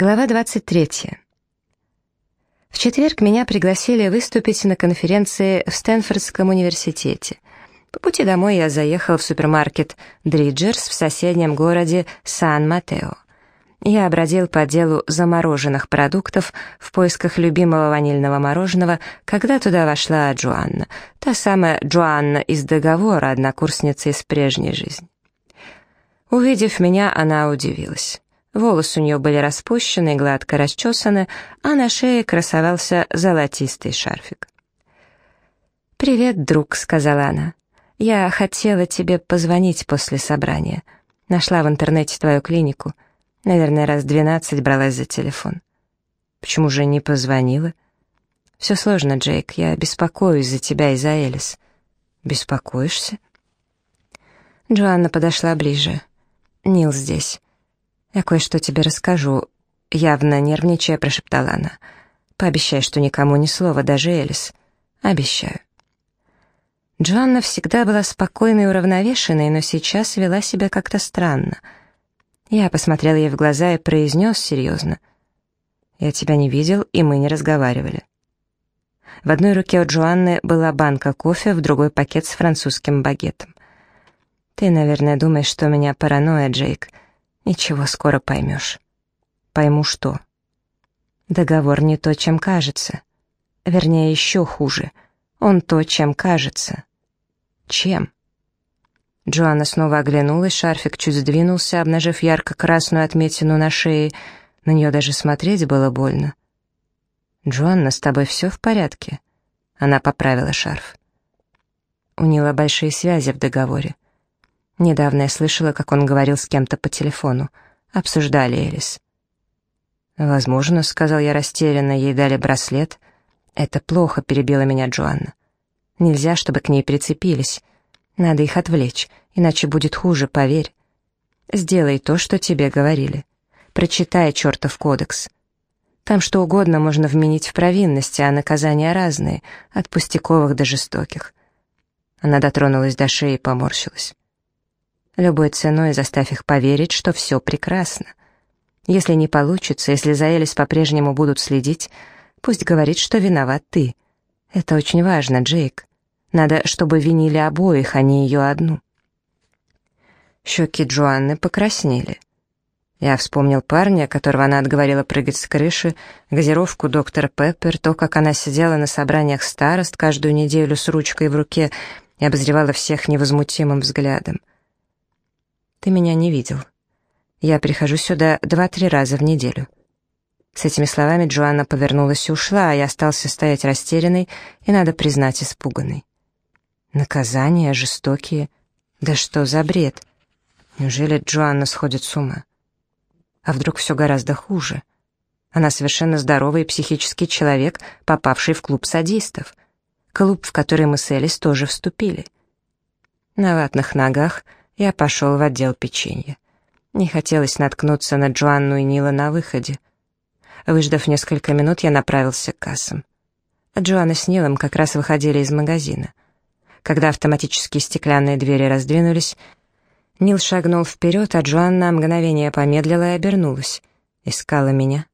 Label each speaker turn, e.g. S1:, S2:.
S1: Глава 23. В четверг меня пригласили выступить на конференции в Стэнфордском университете. По пути домой я заехал в супермаркет «Дриджерс» в соседнем городе Сан-Матео. Я обродил по делу замороженных продуктов в поисках любимого ванильного мороженого, когда туда вошла Джоанна, та самая Джоанна из договора, однокурсница из прежней жизни. Увидев меня, она удивилась. Волосы у нее были распущены гладко расчесаны, а на шее красовался золотистый шарфик. «Привет, друг», — сказала она. «Я хотела тебе позвонить после собрания. Нашла в интернете твою клинику. Наверное, раз двенадцать бралась за телефон. Почему же не позвонила?» «Все сложно, Джейк. Я беспокоюсь за тебя и за Элис». «Беспокоишься?» Джоанна подошла ближе. «Нил здесь. «Я кое-что тебе расскажу», — явно нервничая прошептала она. «Пообещай, что никому ни слова, даже Элис. Обещаю». Джоанна всегда была спокойной и уравновешенной, но сейчас вела себя как-то странно. Я посмотрел ей в глаза и произнес серьезно. «Я тебя не видел, и мы не разговаривали». В одной руке у Джоанны была банка кофе, в другой пакет с французским багетом. «Ты, наверное, думаешь, что у меня паранойя, Джейк», Ничего, скоро поймешь. Пойму что. Договор не то, чем кажется. Вернее, еще хуже. Он то, чем кажется. Чем? Джоанна снова оглянулась, шарфик чуть сдвинулся, обнажив ярко-красную отметину на шее. На нее даже смотреть было больно. «Джоанна, с тобой все в порядке?» Она поправила шарф. У Нила большие связи в договоре. Недавно я слышала, как он говорил с кем-то по телефону. Обсуждали Элис. «Возможно», — сказал я растерянно, — ей дали браслет. «Это плохо», — перебила меня Джоанна. «Нельзя, чтобы к ней прицепились. Надо их отвлечь, иначе будет хуже, поверь. Сделай то, что тебе говорили. Прочитай чертов кодекс. Там что угодно можно вменить в провинности, а наказания разные, от пустяковых до жестоких». Она дотронулась до шеи и поморщилась. Любой ценой заставь их поверить, что все прекрасно. Если не получится, если за Элис по-прежнему будут следить, пусть говорит, что виноват ты. Это очень важно, Джейк. Надо, чтобы винили обоих, а не ее одну. Щеки Джоанны покраснели. Я вспомнил парня, которого она отговорила прыгать с крыши, газировку доктора Пеппер, то, как она сидела на собраниях старост каждую неделю с ручкой в руке и обозревала всех невозмутимым взглядом. Ты меня не видел. Я прихожу сюда два-три раза в неделю». С этими словами Джоанна повернулась и ушла, а я остался стоять растерянный и, надо признать, испуганный. Наказания жестокие. Да что за бред? Неужели Джоанна сходит с ума? А вдруг все гораздо хуже? Она совершенно здоровый психический человек, попавший в клуб садистов. Клуб, в который мы с Элис тоже вступили. На ватных ногах — я пошел в отдел печенья. Не хотелось наткнуться на Джоанну и Нила на выходе. Выждав несколько минут, я направился к кассам. Джоанна с Нилом как раз выходили из магазина. Когда автоматические стеклянные двери раздвинулись, Нил шагнул вперед, а Джоанна мгновение помедлила и обернулась. Искала меня.